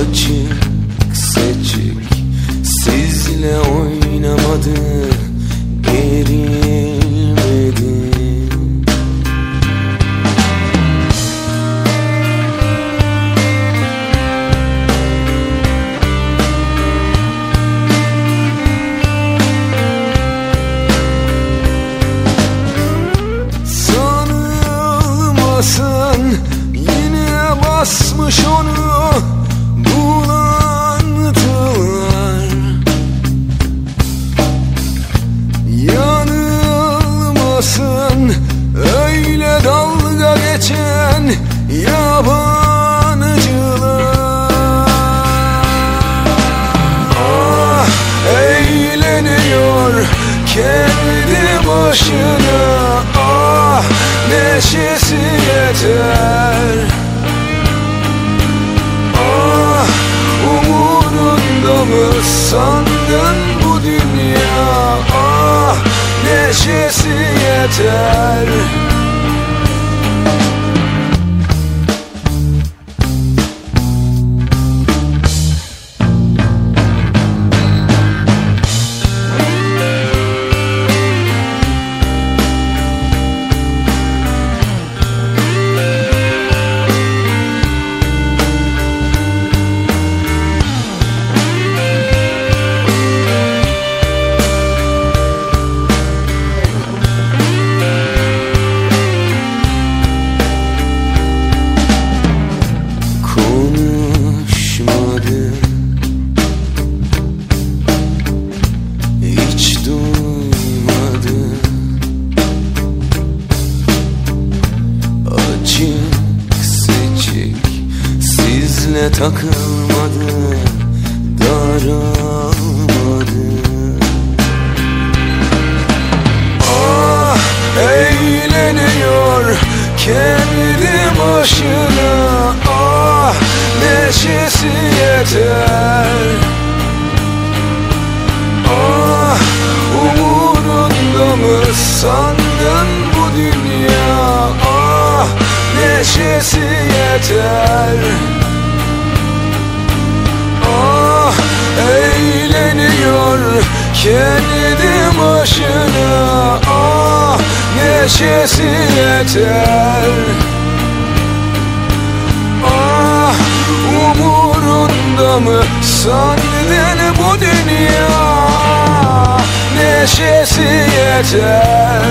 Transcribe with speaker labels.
Speaker 1: Açık seçik Sizle oynamadı Gerilmedi Sanılmasın Yine basmış onu. Kendi başına. Ah neşesi yeter. Ah umurunda mı sandın bu dünya? Ah neşesi yeter sizle takılmadı Daralmadı Ah eğleniyor kendi başına. Ah neşesi yeter. Ah umurunda mı sandın bu dünya? Ah neşesi yeter kendi başına Ah neşesi yeter. Ah umurunda mı sandın bu dünya? Neşesi yeter